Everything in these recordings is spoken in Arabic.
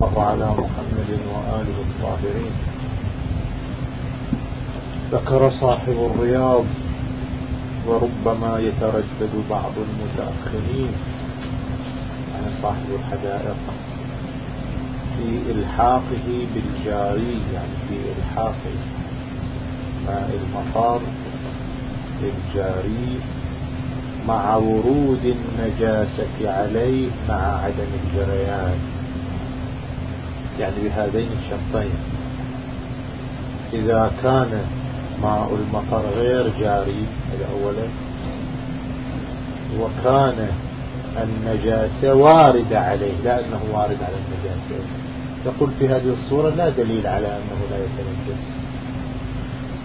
وعلى محمد وآله الطاهرين. ذكر صاحب الرياض وربما يتردد بعض المتأخرين يعني صاحب الحدائق في إلحاقه بالجاري يعني في إلحاق ماء المطار بالجاري مع ورود النجاسة عليه مع عدم الجريان. يعني بهذين الشرطين. إذا كان ماء المطر غير جاري هذا أولا. وكان النجاسة واردة عليه لا أنه وارد على النجاسة. يقول في هذه الصورة لا دليل على أنه لا يتنجس.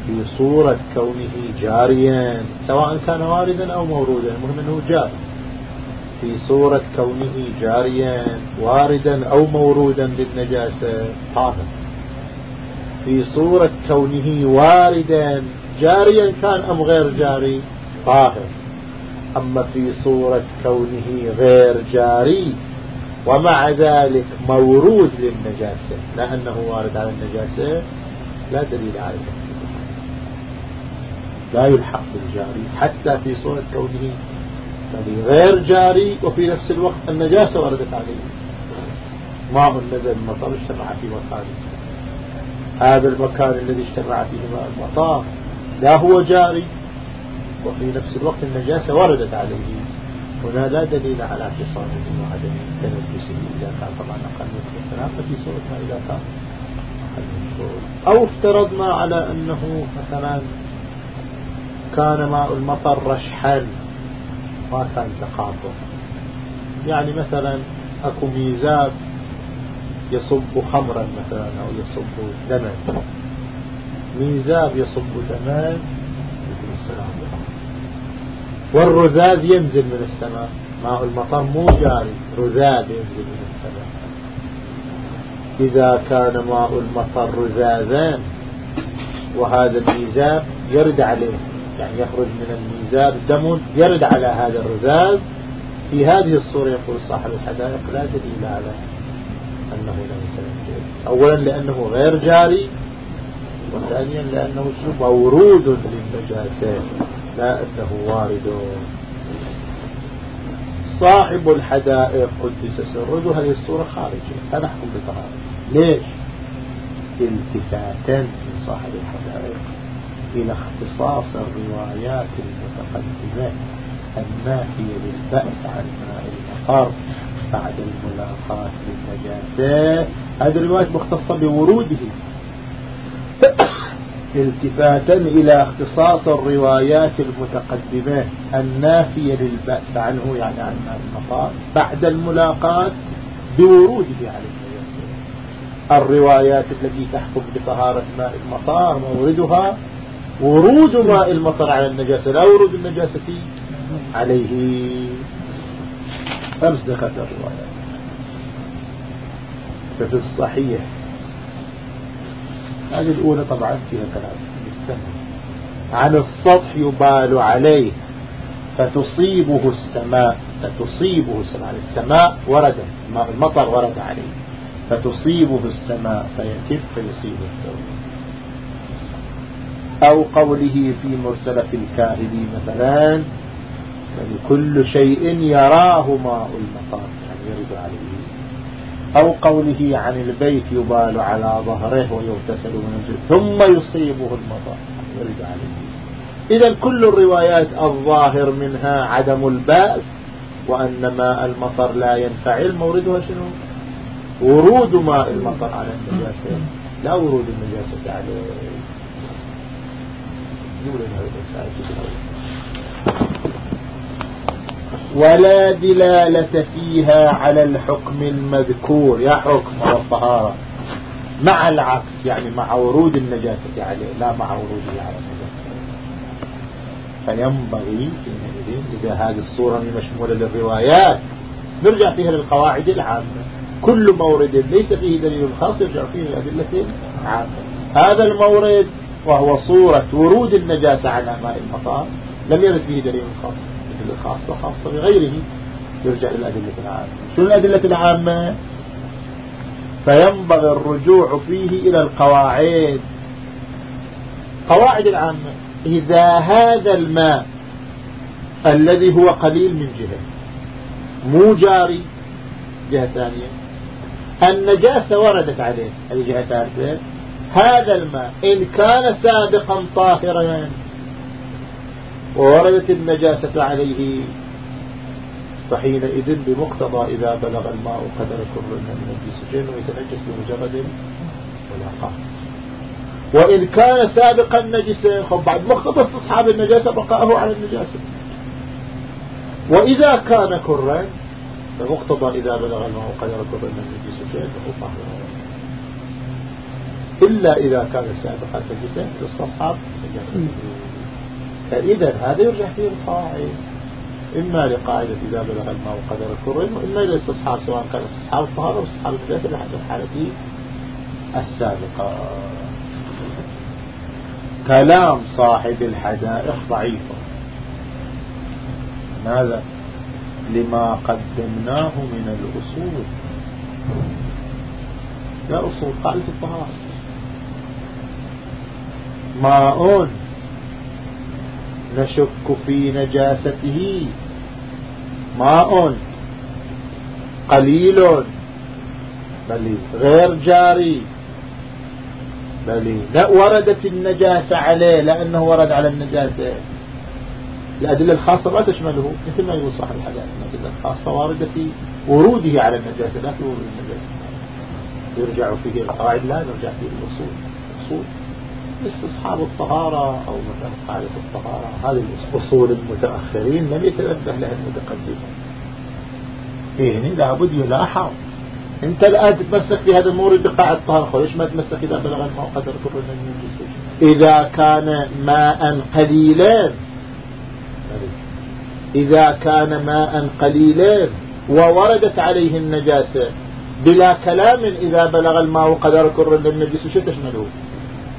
في صورة كونه جاريا سواء كان واردا أو مورودا المهم أنه جاري في صورة كونه جاريا واردا أو مورودا بالنجاسة طاهر. في صورة كونه واردا جاريا كان أم غير جاري؟ طاهر. أما في صورة كونه غير جاري ومع ذلك مورود للنجاسة. لأنه وارد على النجاسة لا دليل على لا يلحق بالجاري. حتى في صورة كونه غير جاري وفي نفس الوقت النجاسة وردت عليه. ماء نزل المطر اجتمع في مكان. هذا المكان الذي اجتمع فيه ماء المطار لا هو جاري وفي نفس الوقت النجاسة وردت عليه. هنا لا دليل على اعتصامه وعدم تنجسه إذا كان طبعا أقل من الثلاثة في صورتها إذا كان أو افترضنا على أنه مثلا كان ماء المطر رشحا. ما كان تقاطع يعني مثلا أكو ميزاب يصب خمرا مثلا أو يصب دما. ميزاب يصب دما والرذاذ ينزل من السماء. ماء المطر مو جاري رذاذ ينزل من السماء. إذا كان ماء المطر رذاذا وهذا الميزاب يرد عليه. يعني يخرج من الميزاب دم يرد على هذا الرذاذ. في هذه الصورة يقول صاحب الحدائق لا دليل على أنه لا يتنجس أولا لأنه غير جاري وثانيا لأنه مورود للنجاسة لا أنه وارد. صاحب الحدائق قدس سره هذه الصورة خارجة فنحكم بطهارة ليش؟ التفاتا من صاحب الحدائق. إلى اختصاص الروايات المتقدمة النافية للبأس عن ماء المطر بعد الملاقاة للنجاسة هذه الروايات مختصة بوروده التفاتا إلى اختصاص الروايات المتقدمة النافية للبأس عنه يعني عن ماء المطر بعد الملاقاة بوروده على النجاسة الروايات التي تحكم بطهارة ماء المطار موردها ورود ماء المطر على النجاسة لا ورود النجاسة عليه. خمس دخلت الرواية. ففي الصحيح. هذه الأولى طبعا فيها كلام. عن السطح يبال عليه فتصيبه السماء فتصيبه السماء السماء ورد المطر ورد عليه. فتصيبه السماء فيكف فيصيبه الثوب أو قوله في مرسلة الكاهلي مثلا يعني كل شيء يراه ماء المطار يعني يرد عليه. أو قوله عن البيت يبال على ظهره ويغتسل وينزل ثم يصيبه المطر يعني يرد عليه. إذا كل الروايات الظاهر منها عدم البأس وأن ماء المطر لا ينفعل موردها شنو ورود ماء المطر على النجاسة. لا ورود النجاسة عليه. ولا دلالة فيها على الحكم المذكور. يا حكم والطهارة مع العكس يعني مع ورود النجاسة. عليه لا مع وروده على النجاسة. فينبغي إذا هذه الصورة مشمولة للروايات نرجع فيها للقواعد العامة. كل مورد ليس فيه دليل خاص يرجع فيه الأدلة العامة هذا المورد وهو صورة ورود النجاسة على ماء المطار لم يرد فيه دليل خاص دليل خاصة خاصة بغيره. يرجع إلى الأدلة العامة. شنو الأدلة العامة؟ فينبغي الرجوع فيه إلى القواعد. قواعد العامة إذا هذا الماء الذي هو قليل من جهة مو جاري جهة ثانية النجاسة وردت عليه. هذه جهة ثالثة. هذا الماء إن كان سابقا طاهرا ووردت النجاسة عليه فحينئذ بمقتضى إذا بلغ الماء قدر كر من الجسجين ويتنجس بمجرد ملاقاه وإن كان سابقا نجسا بعد مقتضى استصحاب النجاسة بقاءه على النجاسة. وإذا كان كرا فمقتضى إذا بلغ الماء قدر كر من الجسجين فهو طاهر إلا إذا كان سابقا نجسا استصحاب النجاسة فإذا هذا يرجع فيه القواعد إما لقاعدة إذا بلغ الماء قدر الكرم وإما للاستصحاب سواء كان إستصحاب الطهارة أو إستصحاب النجاسة بحسب حالته السابقة. كلام صاحب الحدائق ضعيف. ماذا؟ لما قدمناه من الأصول. لا أصول قاعدة الطهارة ماء نشك في نجاسته. ماء قليل. بل غير جاري. بل لا وردت النجاسة عليه لأنه ورد على النجاسة. الأدلة الخاصة ما تشمله مثل ما يقول صاحب الحدائق الأدلة الخاصة واردة في وروده على النجاسة لا في ورود النجاسة. يرجع فيه القواعد لا نرجع فيه الأصول. أصول استصحاب الطهارة أو مثلا قاعدة الطهارة. هذه الأصول المتأخرين لم يتنبه لها المتقدمين إيه لابد يلاحظ. أنت الآن تتمسك في هذا المورد بقاعدة الطهارة. ليش ما تمسك إذا بلغ الماء قدر كل إذا كان ماء قليلا. إذا كان ماء قليلا ووردت عليه النجاسة بلا كلام إذا بلغ الماء قدر كل النجس شو تشمله؟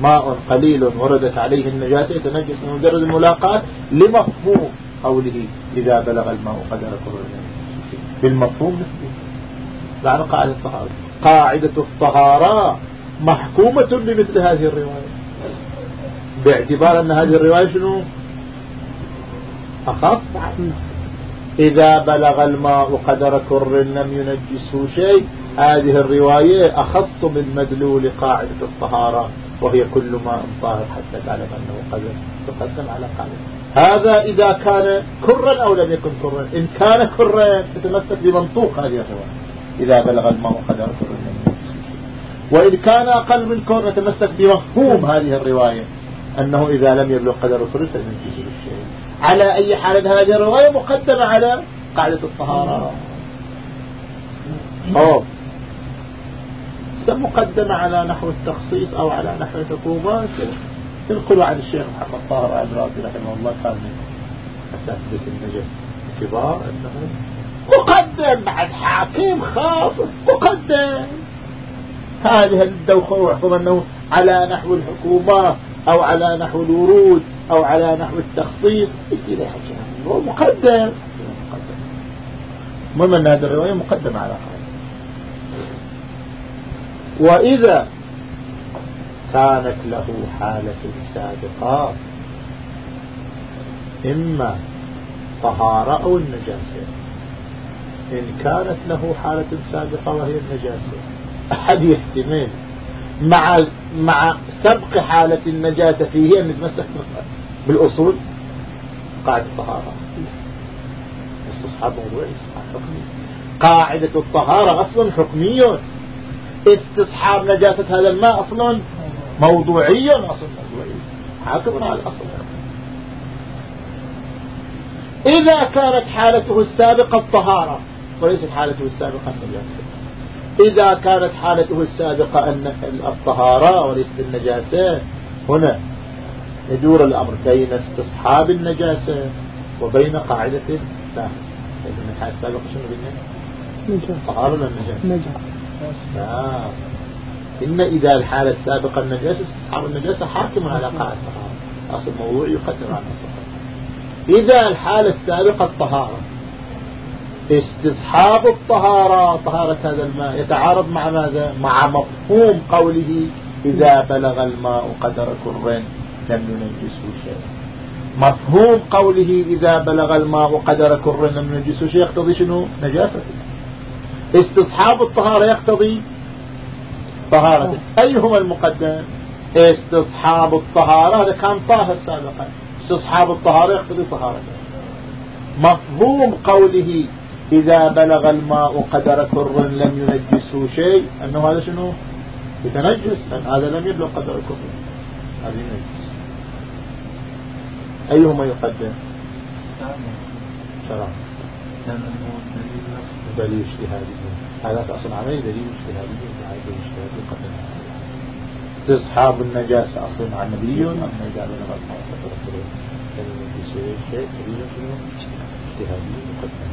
ماء قليل وردت عليه النجاسة يتنجس من مجرد الملاقاة لمفهوم قوله إذا بلغ الماء قدر كل بالمفهوم معنى قاعدة الطهارة. قاعدة الطهارة محكومة بمثل هذه الرواية. باعتبار أن هذه الرواية شنو؟ أخف إذا بلغ الماء قدر كر لم ينجسه شيء. هذه الرواية أخص من مدلول قاعدة الطهارة. وهي كل ماء طاهر حتى تعلم أنه قد تقدم على قاعدة هذا إذا كان كرا أو لم يكن كرا. إن كان كرا تتمسك بمنطوق هذه الرواية. إذا بلغ الماء قدر كر وإن كان أقل من كر نتمسك بمفهوم هذه الرواية أنه إذا لم يبلغ قدر كر فلنجيز الشيء على أي حال هذه الرواية مقدمة على قاعدة الطهارة. أوه. مقدمة على نحو التخصيص أو على نحو الحكومات. ينقلوا عن الشيخ محمد طاهر العبراتي رحمه الله كان من أساتذة النجف الكبار أنه مقدم بعد حاكم خاص مقدم. هذه الدوخة واحفظ أنه على نحو الحكومة أو على نحو الورود أو على نحو التخصيص. هو مقدم. المهم أن هذه الرواية مقدمة على هذا وإذا كانت له حالة سابقة إما طهارة أو النجاسة. إن كانت له حالة سابقة وهي النجاسة. أحد يحتمل مع مع سبق حالة النجاسة فيه أن نتمسك بالأصول قاعدة الطهارة. استصحاب موضوعي استصحاب حكمي قاعدة الطهارة أصلا حكمي استصحاب نجاسة هذا الماء أصلا موضوعيا أصلا موضوعي حاكم على الأصل. إذا كانت حالته السابقة الطهارة وليست حالته السابقة النجاسة. إذا كانت حالته السابقة أن الطهارة وليست النجاسة هنا يدور الأمر بين استصحاب النجاسة وبين قاعدة لا الحالة السابقة شنو قلنا؟ طهارة ولا النجاسة؟ نجاسة. إن إذا الحالة السابقة النجاسة استصحاب النجاسة حاكم على قاعدة الطهارة. أصل الموضوع يقدر على إذا الحالة السابقة الطهارة. استصحاب الطهارة طهارة هذا الماء يتعارض مع ماذا؟ مع مفهوم قوله إذا بلغ الماء قدر كر لم ينجسه شيء مفهوم قوله إذا بلغ الماء قدر كر لم ينجسه شيء يقتضي شنو؟ نجاسة استصحاب الطهارة يقتضي طهارة. أيهما المقدم؟ استصحاب الطهارة. هذا كان طاهر سابقا. استصحاب الطهارة يقتضي طهارة. مفهوم قوله إذا بلغ الماء قدر كر لم ينجسه شيء. أنه هذا شنو؟ يتنجس. هذا لم يبلغ قدر كر. هذا ينجس. أيهما يقدم؟ شرع. دليل اجتهادي. هذا أصلا عملي دليل اجتهادي دليل اجتهادي قدم استصحاب النجاسة أصلا عن نبي أم إذا بلغ كر لم ينجسه شيء دليل اجتهادي مقدم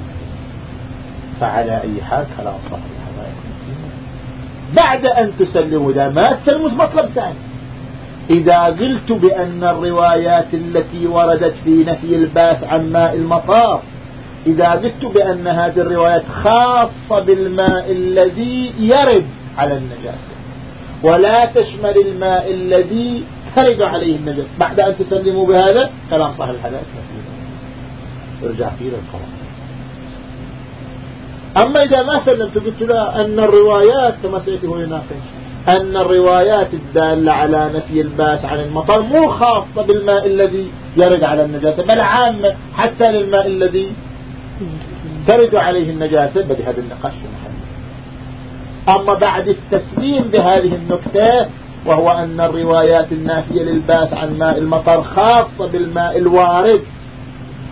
فعلى أي حال كلام صحيح بعد أن تسلموا ذا ما تسلموا مطلب ثاني. إذا قلت بأن الروايات التي وردت في نفي الباس عن ماء المطار إذا قلت بأن هذه الروايات خاصة بالماء الذي يرد على النجاسة ولا تشمل الماء الذي ترد عليه النجاسة بعد أن تسلموا بهذا كلام صاحب الحدث ارجع فيه للقرآن أما إذا ما سلمت قلت لا أن الروايات كما سيأتي هو يناقش أن الروايات الدالة على نفي الباس عن المطر مو خاصة بالماء الذي يرد على النجاسة بل عامة حتى للماء الذي ترد عليه النجاسة بدي هذا النقاش أما بعد التسليم بهذه النكتة وهو أن الروايات النافية للباس عن ماء المطر خاصة بالماء الوارد.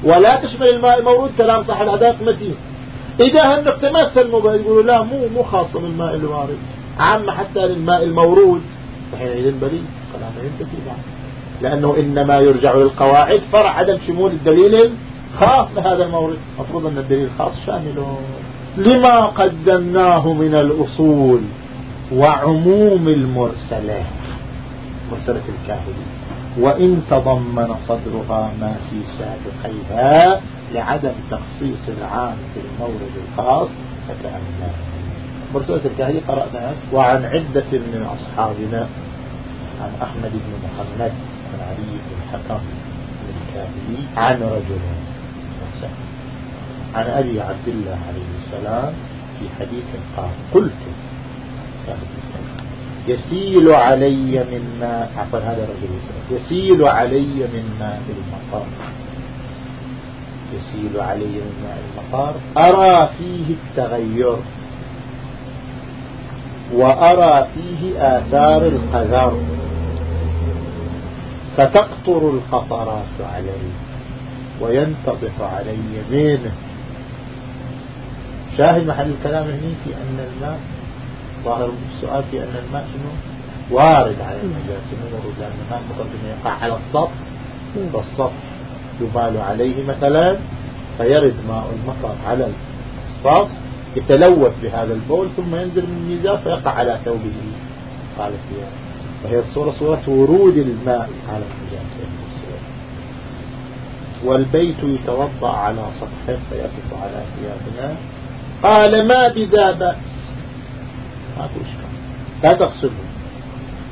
ولا تشمل الماء المورود كلام صح العداق متين. إذا هالنقطة ما سلموا بها يقولوا لا مو مو خاصة بالماء الوارد. عامة حتى للماء المورود. فحينئذ بلي كلام بعد لأنه إنما يرجع للقواعد فرع عدم شمول الدليل الخاص بهذا المورد. مفروض أن الدليل الخاص شامل لما قدمناه من الأصول وعموم المرسلات مرسلة الكاهلين وإن تضمن صدرها ما في سابقيها لعدم تخصيص العام في المورد الخاص فتأمل مرسلة الكاهلي قرأنا وعن عدة من أصحابنا عن أحمد بن محمد عن علي بن الحكم الكاهلي عن رجل. عن أبي عبد الله عليه السلام في حديث قال قلت يسيل علي من ماء عفوا هذا الرجل يسيل. علي من ماء المطار يسيل علي من ماء المطار أرى فيه التغير. وأرى فيه آثار القذر. فتقطر القطرات علي. وينتضح علي منه شاهد محل الكلام هنا في أن الماء ظاهر السؤال في أن الماء شنو؟ وارد على النجاسة من لأن الماء مقدم يقع على السطح فالسطح يبال عليه مثلا فيرد ماء المطر على السطح يتلوث بهذا البول ثم ينزل من الميزان فيقع على ثوبه. قال فيها فهي الصورة صورة ورود الماء على النجاسة والبيت يتوضأ على سطحه فيقف على ثيابنا. قال ما بذا بأس. إشكال لا تغسله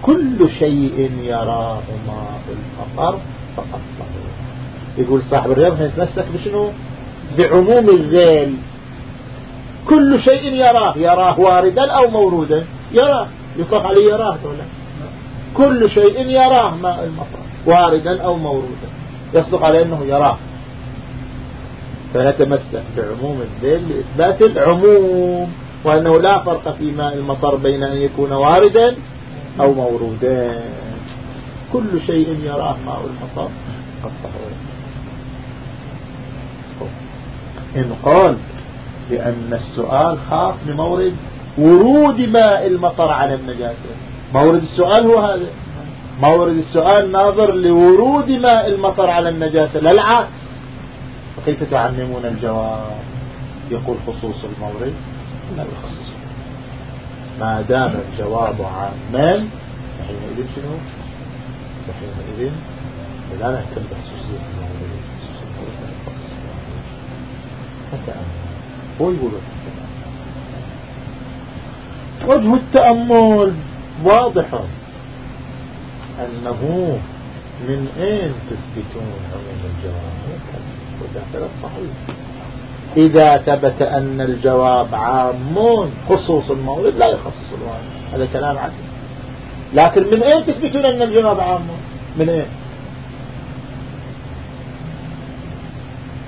كل شيء يراه ماء المطر فقط يقول صاحب الرياض يتمسك بشنو؟ بعموم الذيل. كل شيء يراه. يراه واردا أو مورودا؟ يراه. يطلق عليه يراه كل شيء يراه ماء المطر واردا أو مورودا. يصدق عليه أنه يراه. فنتمسك بعموم الذيل لإثبات العموم وأنه لا فرق في ماء المطر بين أن يكون واردا أو مورودا. كل شيء يراه ماء المطر. إن قال بأن السؤال خاص بمورد ورود ماء المطر على النجاسة. مورد السؤال هو هذا. مورد السؤال ناظر لورود ماء المطر على النجاسة. لا العكس فكيف تعممون الجواب؟ يقول خصوص المورد. لا يخصص. ما دام الجواب عاما فحينئذ شنو؟ فحينئذ لا نهتم بخصوصية المورد. هو يقول وجه التأمل واضح. أنه من أين تثبتون عموم الجواب؟ وذاك الصحيح إذا ثبت أن الجواب عام خصوص المولد لا يخصص الوالد هذا كلام عدل. لكن من أين تثبتون أن الجواب عام من أين؟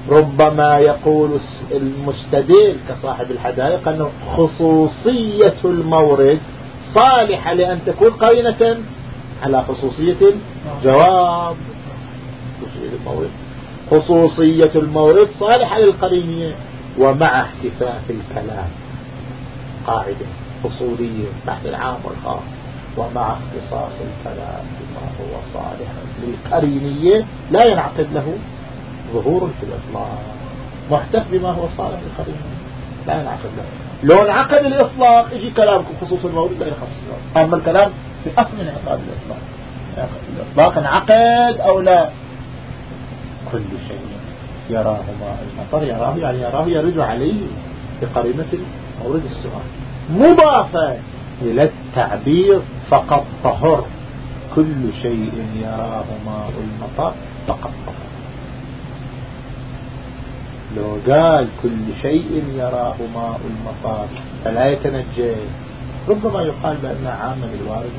ربما يقول المستدل كصاحب الحدائق أنه خصوصية المورد صالحة لأن تكون قرينة على خصوصية الجواب. خصوصية المورد خصوصية المورد صالحة للقرينية ومع احتفاء الكلام. قاعدة أصولية تحت العام والخاص ومع اختصاص الكلام بما هو صالح للقرينية لا ينعقد له ظهور في الإطلاق. محتف بما هو صالح للقرينية لا ينعقد له. لو انعقد الإطلاق يجي كلامكم خصوص المورد لا يخصص أما الكلام في أصل انعقاد الإطلاق. الإطلاق انعقد أو لا. كل شيء يراه المطر يراه يعني يراه يرد عليه بقرينة مورد السؤال مضافا إلى التعبير فقد طهر. كل شيء يراه ماء المطر فقد طهر. لو قال كل شيء يراه ماء المطر فلا يتنجي ربما يقال بأنه عام للوارد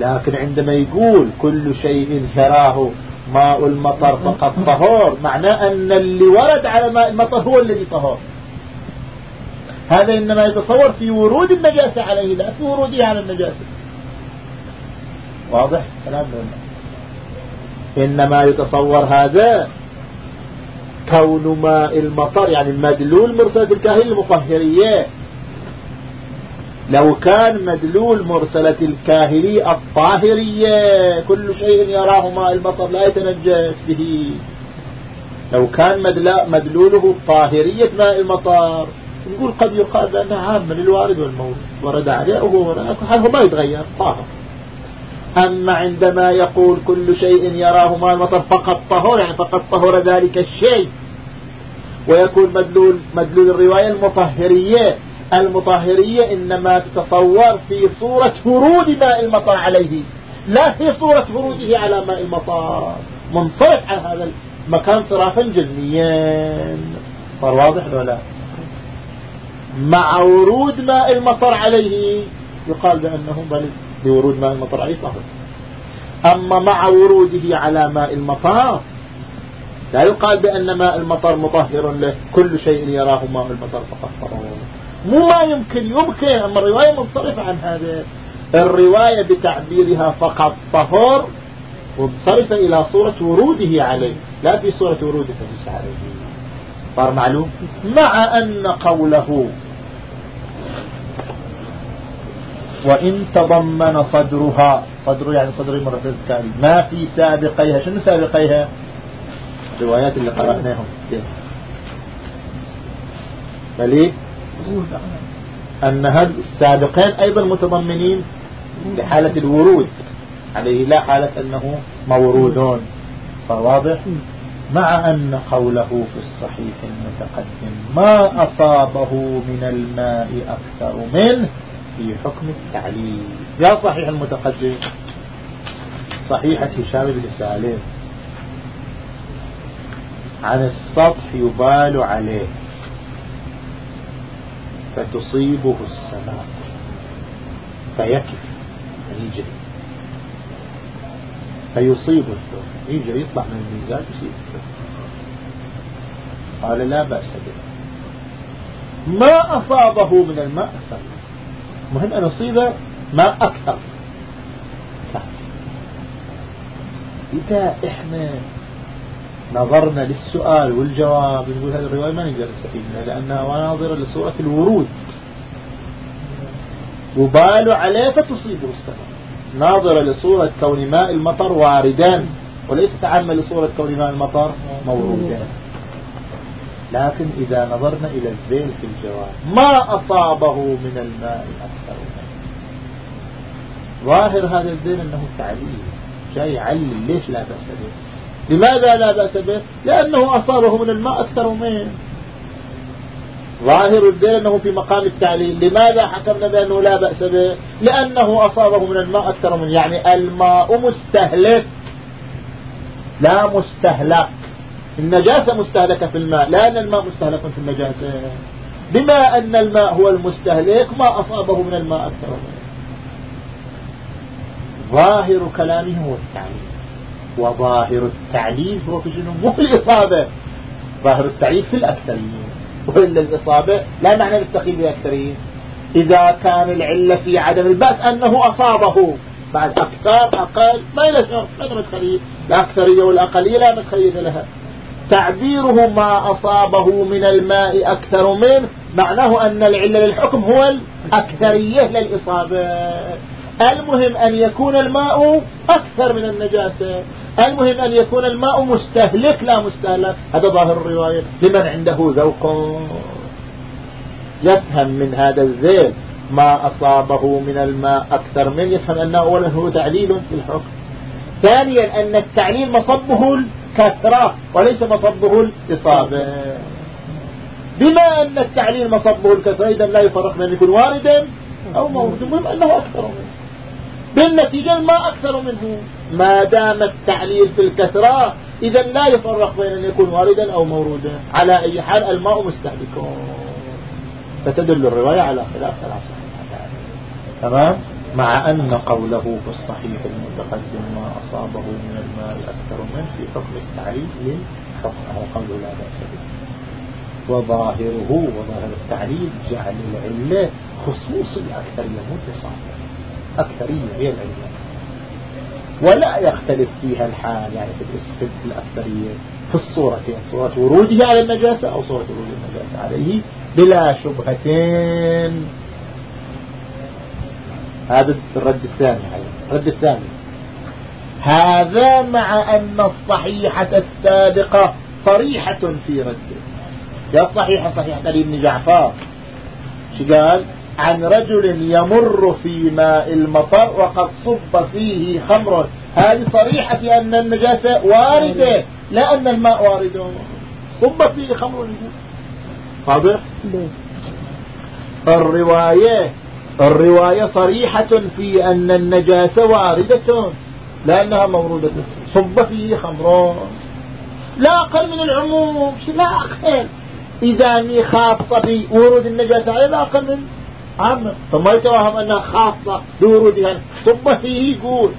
لكن عندما يقول كل شيء يراه ماء المطر فقط طهور معناه أن اللي ورد على ماء المطر هو الذي طهور هذا إنما يتصور في ورود النجاسة عليه لا في وروده على النجاسة. واضح كلام إنما يتصور هذا كون ماء المطر يعني مدلول مرسلة الكاهل المطهرية. لو كان مدلول مرسلة الكاهلي الطاهرية كل شيء يراه ماء المطر لا يتنجس به. لو كان مدلوله طاهرية ماء المطر نقول قد يقال بأنه عام من الوارد والمورد ورد عليه وهو حاله ما يتغير؟ طاهر. أما عندما يقول كل شيء يراه ماء المطر فقط طهور يعني فقط طهور ذلك الشيء. ويكون مدلول, مدلول الرواية المطهرية. المطهرية إنما تتصور في صورة ورود ماء المطر عليه لا في صورة وروده على ماء المطر منصرف عن هذا المكان صرافا جزميا. صار واضح ولا لا؟ مع ورود ماء المطر عليه يقال بأنه بل بورود ماء المطر عليه طهر أما مع وروده على ماء المطر لا يقال بأن ماء المطر مطهر له كل شيء يراه ماء المطر فقط مو ما يمكن يمكن أما الرواية منصرفة عن هذا الرواية بتعبيرها فقط. طهور منصرفة إلى صورة وروده عليه. لا في صورة وروده فمس عليه. صار معلوم؟ مع أن قوله وإن تضمن صدرها صدر يعني صدر المرة الثانية ما في سابقيها. شنو سابقيها؟ الروايات اللي قرأناهم. بل أن هذا السابقين أيضا متضمنين لحالة الورود. عليه لا حالة أنه مورودون. فواضح؟ مع أن قوله في الصحيح المتقدم ما أصابه من الماء أكثر منه في حكم التعليل. يا صحيح المتقدم صحيحة هشام بن سالم عن السطح يبال عليه. فتصيبه السماء. فيكف يجري. فيصيب الثوب يجري يطلع من الميزان يصيب الثوب قال لا بأس به. ما أصابه من الماء؟ أكثر مهم أن يصيب ماء أكثر. إذا إحنا نظرنا للسؤال والجواب نقول هذه الرواية ما نقدر نستفيد منها لأنها ناظرة لصورة الورود. وبال عليه فتصيبه السماء ناظرة لصورة كون ماء المطر واردان وليس تعمل لصورة كون ماء المطر مورودان لكن إذا نظرنا إلى الذيل في الجواب ما أصابه من الماء أكثر ظاهر هذا الذيل أنه تعليل جاي يعلل ليش لا به لماذا لا بأس به؟ لأنه أصابه من الماء أكثر منه. ظاهر الدين أنه في مقام التعليل. لماذا حكمنا بأنه لا بأس به؟ لأنه أصابه من الماء أكثر من يعني الماء مستهلك. لا مستهلك. النجاسة مستهلكة في الماء. لا أن الماء مستهلك في النجاسة. بما أن الماء هو المستهلك ما أصابه من الماء أكثر منه. ظاهر كلامه هو التعليل. وظاهر التعليل هو في شنو؟ مو الإصابة. ظاهر التعليل في الأكثرين. وإلا الإصابة لا معنى للتقييد بالأكثرين. إذا كان العلة في عدم البأس أنه أصابه. بعد أكثر أقل ما له مدخلية. الأكثرية والأقلية لا مدخلية لها. تعبيره ما أصابه من الماء أكثر منه معناه أن العلة للحكم هو الأكثرية للإصابة. المهم أن يكون الماء أكثر من النجاسة. المهم أن يكون الماء مستهلك لا مستهلك. هذا ظاهر الرواية. لمن عنده ذوق يفهم من هذا الذيل ما أصابه من الماء أكثر من يفهم أنه أولا هو تعليل في الحكم. ثانيا أن التعليل مصبه الكثرة وليس مصبه الإصابة. بما أن التعليل مصبه الكثرة إذا لا يفرق بين يكون واردا أو مورد المهم أنه أكثر منه. بالنتيجة ما أكثر منه. ما دام التعليل في الكثرة إذا لا يفرق بين أن يكون واردا أو مورودا. على أي حال الماء مستهلك. فتدل الرواية على خلاف العصر تمام؟ مع أن قوله في الصحيح المتقدم ما أصابه من الماء أكثر منه في حكم التعليل للحكم أو قوله لا بأس به. وظاهره وظاهر التعليل جعل العلة خصوص الأكثرية متصافة أكثرية هي العلة ولا يختلف فيها الحال يعني في الأكثرية في الصورة صورة ورودها على النجاسة أو صورة ورود النجاسة عليه بلا شبهتين هذا الرد الثاني الرد الثاني. هذا مع أن الصحيحة السابقة صريحة في رده. يا صحيحة صحيحة علي بن جعفر. شو قال؟ عن رجل يمر في ماء المطر وقد صب فيه خمر. هذه صريحة أن النجاسة واردة لا أن الماء وارد. صب فيه خمر. واضح؟ الرواية الرواية صريحة في أن النجاسة واردة لأنها موردة. صب فيه خمر. لا أقل من العموم لا أقل. إذا مي خاصة بورود النجاسة لا أقل من عامة فما يتوهم أنها خاصة بورودها. صب فيه يقول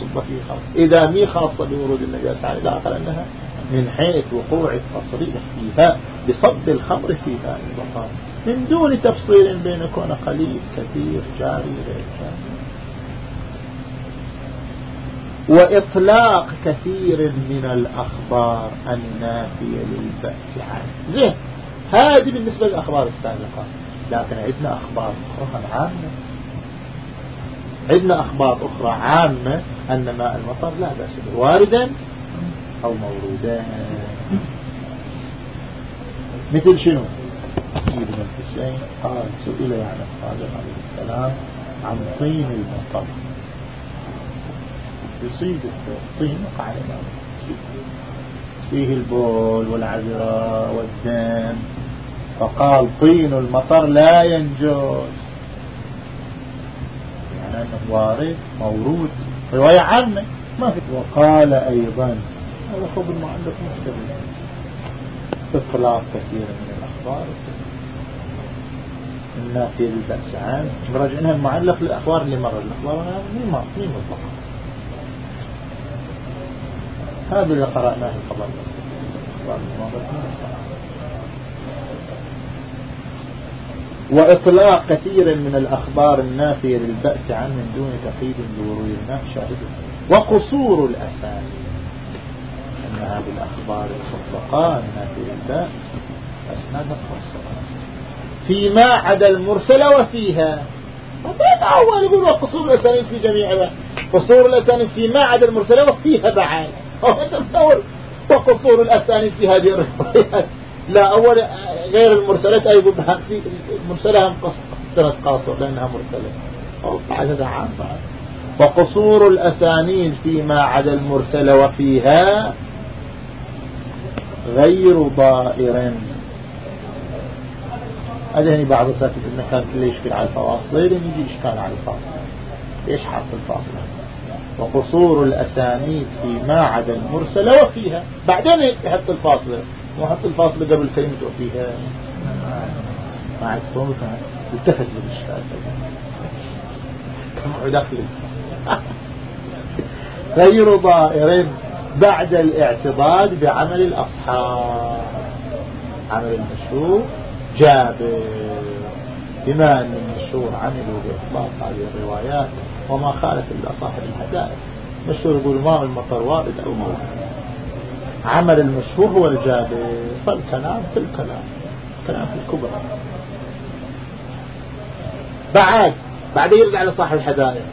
صب فيه خاصة. إذا مي خاصة بورود النجاسة لا أقل أنها من حيث وقوع التصريح فيها بصب الخمر فيها البقاء من دون تفصيل بين كون قليل كثير جاري غير جاري. وإطلاق كثير من الأخبار النافية للبأس عنه. زين هذه بالنسبة للأخبار السابقة. لكن عندنا أخبار أخرى عامة. عندنا أخبار أخرى عامة أن ماء المطر لا بأس به. واردا أو مورودا مثل شنو؟ سيدنا الحسين قال سئل يعني الصادق عليه السلام عن طين المطر. يصيب الطين وقع فيه البول والعذراء والدم. فقال طين المطر لا ينجوز. يعني أنه وارد مورود رواية عامة ما في. وقال أيضا هذا خب المعلق مختلف اطلاق كثير من الأخبار. النافية للبأس عام. مراجعنها المعلق للأخبار اللي مرة الأخبار مين مين مطلقة هذا اللي قرأناه الخبر الأخبار وإطلاق كثير من الأخبار النافية للبأس عنه من دون تقييد بورود شاهده وقصور الأسانيد. أن هذه الأخبار المطلقة النافية للبأس. أسناد خاصة فيما عدا المرسلة وفيها. أول يقول وقصور الأسانيد في جميعها قصور الأسانيد فيما عدا المرسلة وفيها بعد وقصور الأسانيد في هذه الروايات. لا أول غير المرسلات أي في المرسلة هم قصرت قاصر لأنها مرسلة. عدد عام وقصور الأسانيد فيما عدا المرسلة وفيها غير ضائر. أدهني بعض ساكت إنه كان كله يشكل على الفواصل. يجي إشكال على الفاصل ليش حرف الفاصل؟ وقصور الأسانيد فيما عدا المرسلة وفيها. بعدين يحط الفاصلة وحط الفاصلة قبل كلمة وفيها ما عرفتم التفت بالإشكال كم غير ضائر بعد الاعتضاد بعمل الأصحاب. عمل المشهور جابر. بما أن المشهور عملوا بإطلاق هذه الروايات وما خالف إلا صاحب الحدائق مشهور يقول ماء المطر وارد أو موارد عمل المشهور هو الجابر. فالكلام في الكلام الكلام في الكبرى. بعد بعد يرجع لصاحب الحدائق.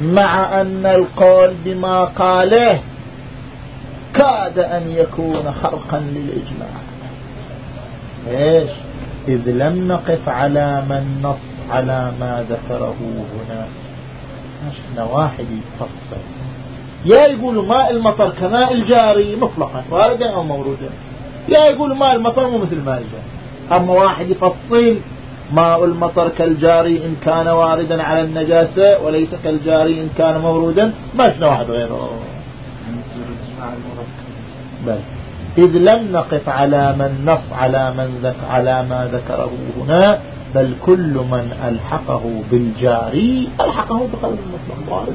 مع أن القول بما قاله كاد أن يكون خرقا للإجماع. إيش؟ إذ لم نقف على من نص على ما ذكره هنا. شفنا واحد يفصل يا يقول ماء المطر كماء الجاري مطلقا. واردا أو مورودا يا يقول ماء المطر مو مثل ماء الجاري أما واحد يفصل ماء المطر كالجاري إن كان واردا على النجاسة وليس كالجاري إن كان مورودا. ما شفنا واحد غيره؟ بل. إذ لم نقف على من نص على من ذك على ما ذكره هنا بل كل من ألحقه بالجاري ألحقه بقول المطلق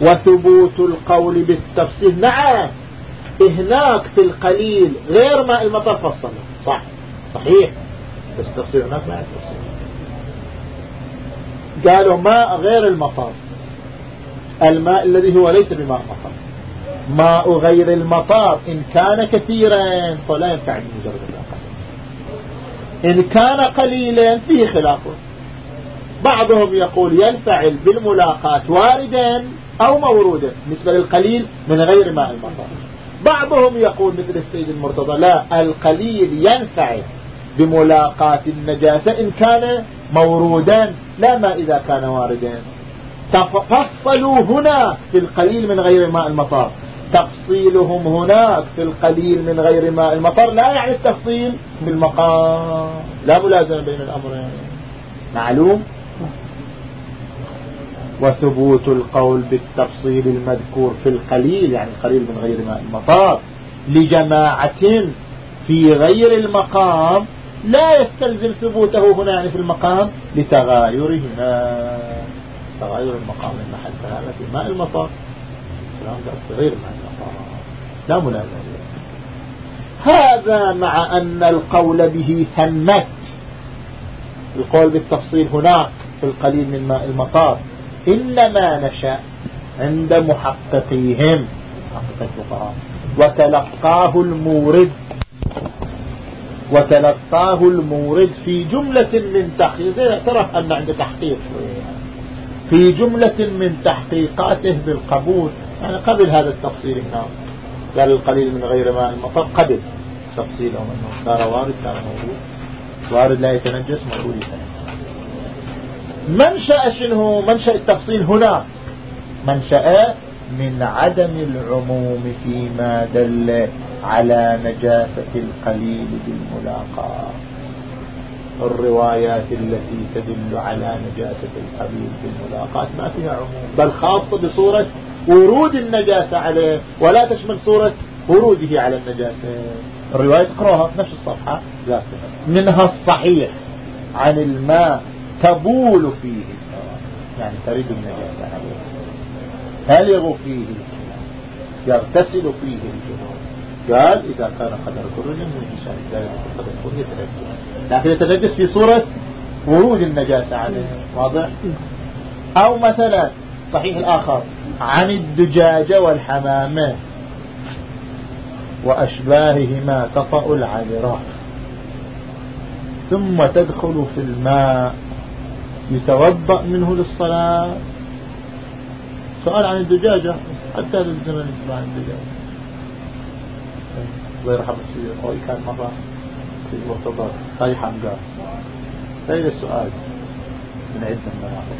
وثبوت القول بالتفصيل. نعم هناك في القليل غير ما المطر فصله صح. صحيح. بس تفصيل هناك ما تفصيل قالوا ماء غير المطر. الماء الذي هو ليس بماء مطر. ماء غير المطار إن كان كثيرا فلا ينفع بمجرد الأقل إن كان قليلا فيه خلاف. بعضهم يقول ينفعل بالملاقات واردا. أو مورودا بالنسبة للقليل من غير ماء المطر. بعضهم يقول مثل السيد المرتضى لا القليل ينفعل بملاقاة النجاسة إن كان مورودا لا ما إذا كان واردا. تفصلوا هنا في القليل من غير ماء المطر. تفصيلهم هناك في القليل من غير ماء المطر لا يعني التفصيل في المقام. لا ملازمة بين الأمرين. معلوم؟ وثبوت القول بالتفصيل المذكور في القليل يعني القليل من غير ماء المطر لجماعة في غير المقام لا يستلزم ثبوته هنا يعني في المقام لتغايرهما. تغاير المقام من محل كلامه في ماء المطر كلام غير ماء المطر لا ملازمة هذا مع أن القول به ثمت. القول بالتفصيل هناك في القليل من ماء المطار إنما نشأ عند محققيهم. محقق وتلقاه المورد. وتلقاه المورد في جملة من تحقيق اعترف أن عنده تحقيق. في جملة من تحقيقاته بالقبول. يعني قبل هذا التفصيل هنا. قال القليل من غير ماء المطر. قبل. تفصيله كان وارد. كان موجود. وارد لا يتنجس. موجود يتنجس. منشأ شنو؟ منشأ التفصيل هنا. منشأ من عدم العموم فيما دل على نجاسة القليل بالملاقاة. الروايات التي تدل على نجاسة القليل بالملاقاة ما فيها عموم بل خاصة بصورة ورود النجاسة عليه ولا تشمل صورة وروده على النجاسة. الرواية تقرأها في نفس الصفحة؟ منها الصحيح عن الماء تبول فيه. يعني تريد النجاسة تلغ فيه؟ يغتسل فيه. قال إذا كان قدر الإنسان ذلك قدر لكن يتنجس في صورة ورود النجاسة عليه. واضح؟ أو مثلا صحيح الآخر عن الدجاجة والحمامة وأشباههما تطأ العذراء ثم تدخل في الماء. يتوضأ منه للصلاة. سؤال عن الدجاجة حتى هذا الزمن يسمع عن الدجاجة؟ الله يرحم السيد. القوي كان مرة في المرتضى هاي حمقى. هذا السؤال. من عدة المراحل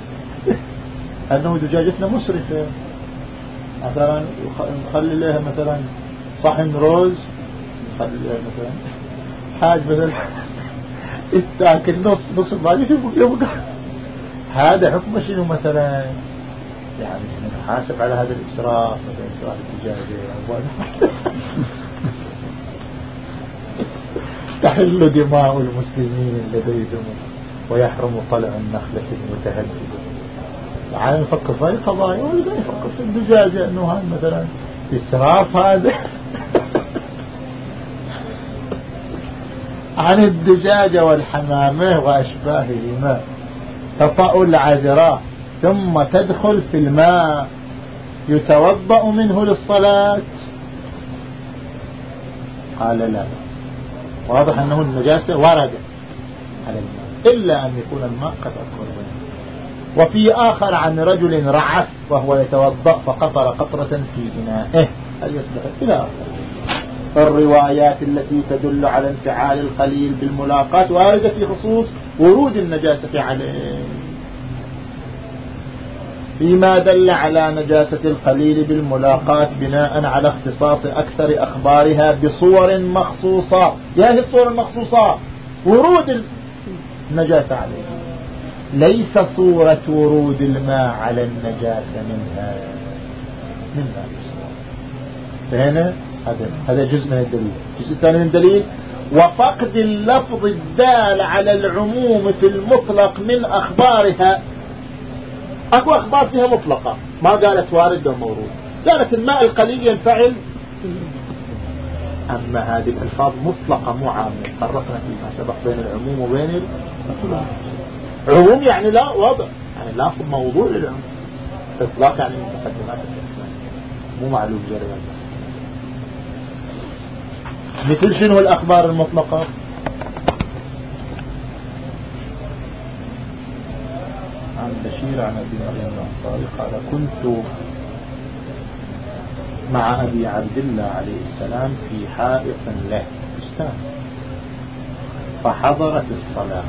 أنه دجاجتنا مسرفة مثلا نخلي لها مثلا صحن روز نخلي لها مثلا حاج بدل التاكل نص نص الباقي يبقى هذا حكمه شنو مثلا؟ يعني نحاسب على هذا الإسراف مثلا إسراف الدجاجة تحل دماء المسلمين لديهم ويحرم طلع النخلة المتهددة تعال نفكر في القضايا ولا نفكر في الدجاجة انه هذا مثلا إسراف هذا. عن الدجاجة والحمامة وأشباههما. تطأ العذراء ثم تدخل في الماء. يتوضأ منه للصلاة. قال لا. واضح أنه النجاسة وردت على الماء إلا أن يكون الماء قد منه. وفي آخر عن رجل رعف وهو يتوضأ فقطر قطرة في إنائه هل يصبح إلى الروايات التي تدل على انفعال الخليل بالملاقات واردة في خصوص ورود النجاسة عليه. فيما دل على نجاسة الخليل بالملاقات بناء على اختصاص أكثر أخبارها بصور مخصوصة. يا هي الصور المخصوصة؟ ورود النجاسة عليه. ليس صورة ورود الماء على النجاسة منها. منها. فهنا هذا هذا جزء من الدليل. الجزء الثاني من الدليل وفقد اللفظ الدال على العموم في المطلق من أخبارها. أكو أخبار فيها مطلقة. ما قالت وارد ومورود قالت الماء القليل ينفعل. أما هذه الألفاظ مطلقة مو عامة. فرقنا فيما سبق بين العموم وبين عموم يعني لا وضع يعني لا موضوع للعموم إطلاق يعني مقدمات مو معلوم جريان مثل شنو الأخبار المطلقة؟ عن بشير عن أبي مريم الأنصاري قال كنت مع أبي عبد الله عليه السلام في حائط له. استان فحضرت الصلاة.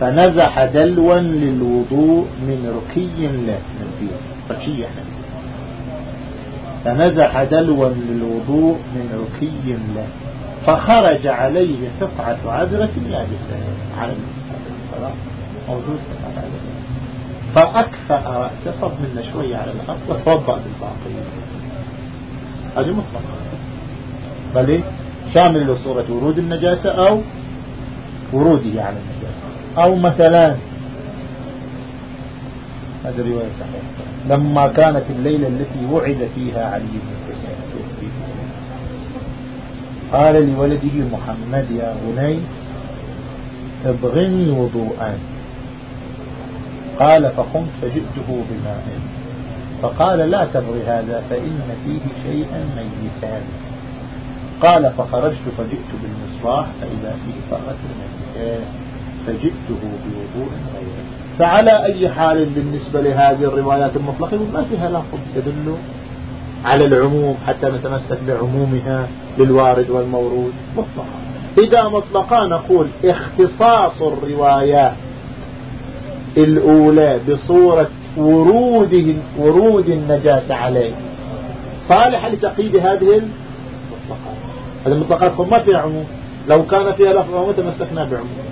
فنزح دلوا للوضوء من ركي له من فيه ركي يعني فنزح دلوا للوضوء من ركي له فخرج عليه قطعة عذرة يابسة على موجود فأكفأ رأسه صب منه شوية على الأرض وتوضأ بالباقي. هذه مطلقة. بل شامل لصورة ورود النجاسة أو وروده على النجاسة. أو مثلا هذه رواية صحيحة. لما كانت الليلة التي وعد فيها علي بن الحسين قال لولده محمد يا بني أبغني وضوءا. قال فقمت فجئته بماء. فقال لا تبغي هذا فإن فيه شيئا ميتا. قال فخرجت فجئت بالمصباح فإذا فيه فرة ميتة فجئته بوضوء غيره. فعلى أي حال بالنسبة لهذه الروايات المطلقة ما فيها لفظ تدل على العموم حتى نتمسك بعمومها للوارد والمورود. مطلقا إذا مطلقا نقول اختصاص الروايات الأولى بصورة ورود ورود النجاة عليه. صالح لتقييد هذه المطلقات هذه المطلقات ما فيها عموم. لو كان فيها لفظ عموم تمسكنا بعموم.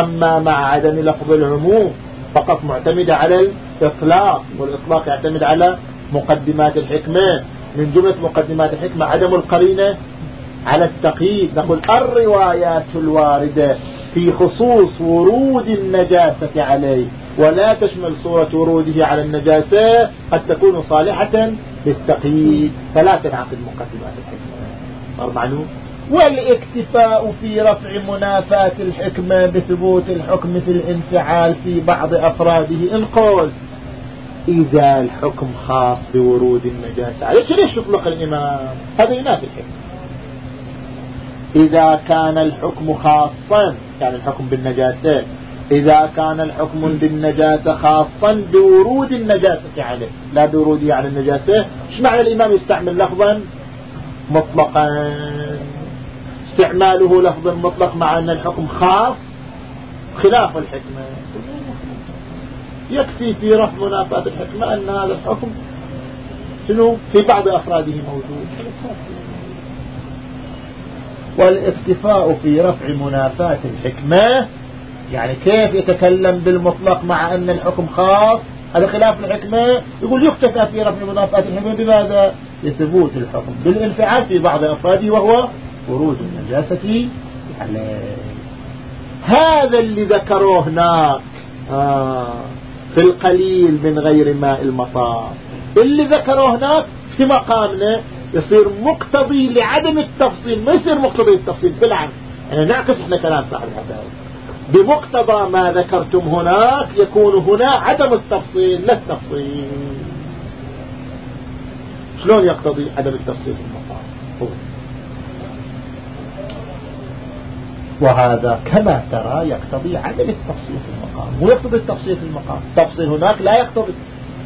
أما مع عدم لفظ العموم فقط معتمدة على الإطلاق والإطلاق يعتمد على مقدمات الحكمة. من جملة مقدمات الحكمة عدم القرينة على التقييد. نقول الروايات الواردة في خصوص ورود النجاسة عليه ولا تشمل صورة وروده على النجاسة قد تكون صالحة للتقييد. فلا تنعقد مقدمات الحكمة. صار معلوم والاكتفاء في رفع منافاة الحكمة بثبوت الحكم في الانفعال في بعض أفراده. القول إذا الحكم خاص بورود النجاسة. عليك ليش يطلق الإمام؟ هذا ينافي الحكم. إذا كان الحكم خاصا كان الحكم بالنجاسة. إذا كان الحكم بالنجاسة خاصا بورود النجاسة عليه. لا بوروده على النجاسة. إيش معنى الإمام يستعمل لفظا؟ مطلقا. استعماله لفظ مطلق مع أن الحكم خاص خلاف الحكمة. يكفي في رفع منافاة الحكمة أن هذا الحكم شنو؟ في بعض أفراده موجود. والاكتفاء في رفع منافاة الحكمة يعني كيف يتكلم بالمطلق مع أن الحكم خاص؟ هذا خلاف الحكمة. يقول يكتفى في رفع منافاة الحكمة بماذا؟ لثبوت الحكم. بالانفعال في بعض أفراده وهو خروج النجاسة عليه هذا اللي ذكروه هناك. آه في القليل من غير ماء المطار. اللي ذكروه هناك في مقامنا يصير مقتضي لعدم التفصيل ما يصير مقتضي التفصيل بالعكس يعني نعكس إحنا كلام صاحب الهدايا. بمقتضى ما ذكرتم هناك يكون هنا عدم التفصيل لا التفصيل. شلون يقتضي عدم التفصيل في المقام هو وهذا كما ترى يقتضي عدم التفصيل في المقام. مو يقتضي التفصيل في المقام. التفصيل هناك لا يقتضي.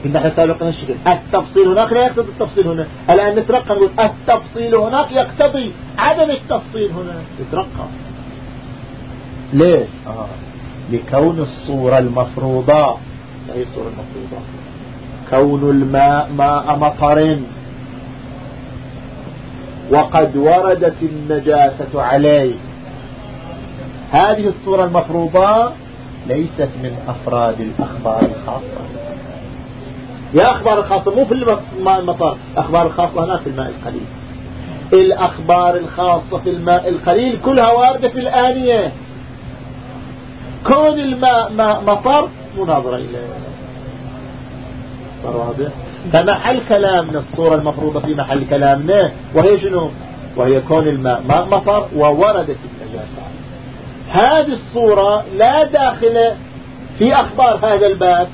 كنا سابقا الشكل. التفصيل هناك لا يقتضي التفصيل هنا. الآن نترقى نقول التفصيل هناك يقتضي عدم التفصيل هنا. نترقى. ليش؟ آه. لكون الصورة المفروضة. هي الصورة المفروضة. كون الماء ماء مطر. وقد وردت النجاسة عليه. هذه الصورة المفروضة ليست من أفراد الأخبار الخاصة. يا أخبار الخاصة مو في الماء المطر أخبار الخاصة هناك في الماء القليل. الأخبار الخاصة في الماء القليل كلها واردة في الآنية كون الماء ماء مطر مناظرة إليه. فمحل كلامنا الصورة المفروضة في محل كلامنا وهي شنو؟ وهي كون الماء ماء مطر ووردت النجاسة. هذه الصورة لا داخلة في أخبار هذا الباب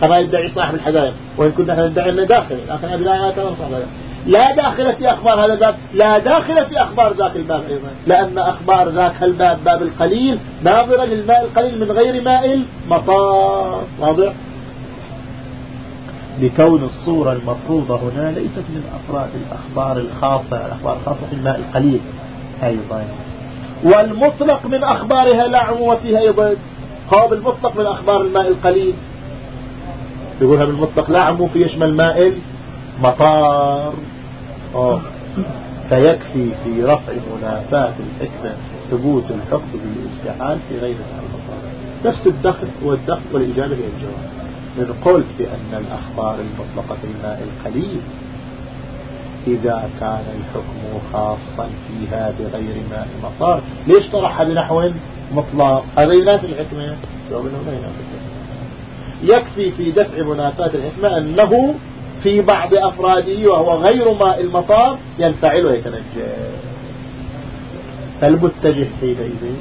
كما يدعي صاحب الحدائق وإن كنا ندعي أنه داخل لكن أبي لا صاحب لا داخل في أخبار هذا الباب لا داخل في أخبار ذاك الباب أيضا لأن أخبار ذاك الباب باب القليل ناظرة للماء القليل من غير ماء المطار واضح؟ لكون الصورة المفروضة هنا ليست من أفراد الأخبار الخاصة الأخبار الخاصة في الماء القليل. أيضا والمطلق من أخبارها لا عموة فيها أيضا هو بالمطلق من أخبار الماء القليل. يقولها بالمطلق لا عمو في يشمل ماء المطار. آه. فيكفي في رفع منافاة الحكمة ثبوت الحكم بالاستحال في غير المطار. نفس الدخل والدخل والإجابة هي الجواب من قلت بأن الأخبار المطلقة في الماء القليل إذا كان الحكم خاصا فيها بغير ماء مطار. ليش طرحها بنحو مطلق؟ هذا ينافي الحكمة. ينافي الحكمة يكفي في دفع منافاة الحكمة أنه في بعض أفراده وهو غير ماء المطار ينفعل ويتنجى. المتجه حينئذ.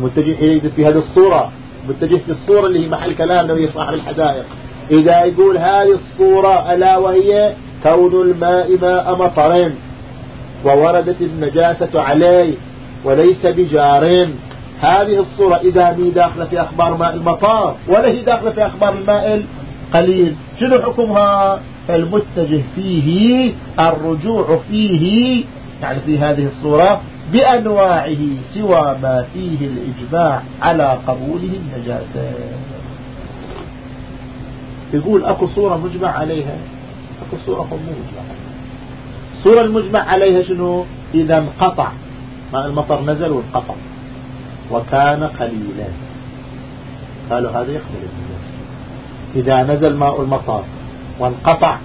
متجه حينئذ في هذه الصورة. متجه في الصورة اللي هي محل كلام نبي صاحب الحدائق إذا يقول هذه الصورة ألا وهي كون الماء ماء مطر ووردت النجاسة عليه وليس بجار هذه الصورة إذا هي داخلة في أخبار ماء المطار ولا هي داخلة في أخبار الماء القليل. شنو حكمها؟ المتجه فيه الرجوع فيه يعني في هذه الصورة بأنواعه سوى ما فيه الإجماع على قبوله النجاسة. يقول أكو صورة مجمع عليها. صورة مجمع الصورة المجمع عليها شنو؟ إذا انقطع. ماء المطر نزل وانقطع. وكان قليلا. قالوا هذا يقبل إذا نزل ماء المطر وانقطع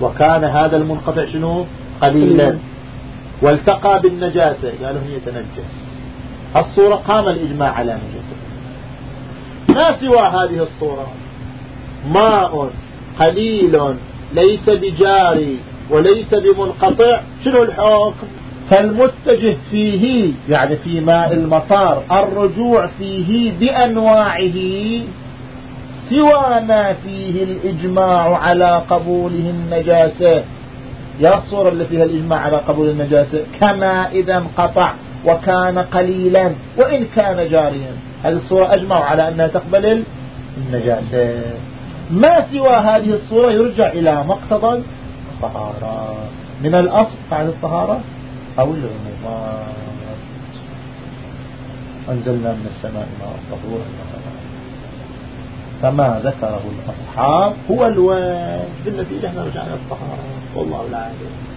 وكان هذا المنقطع شنو؟ قليلا. والتقى بالنجاسة. قالوا هي يتنجس الصورة قام الإجماع على نجاسة. ما سوى هذه الصورة؟ ماء قليل ليس بجاري وليس بمنقطع شنو الحكم؟ فالمتجه فيه يعني في ماء المطار الرجوع فيه بأنواعه سوى ما فيه الإجماع على قبوله النجاسة. يا الصورة اللي فيها الإجماع على قبول النجاسة كما إذا انقطع وكان قليلا وإن كان جاريا. هذه الصورة أجمع على أنها تقبل النجاسة. ما سوى هذه الصورة يرجع إلى مقتضى الطهارة. من الأصل بعد الطهارة أو العمومات أنزلنا من السماء ماء طهورا فما ذكره الأصحاب هو الواجب بالنتيجة إحنا رجعنا الطهارة. والله العالم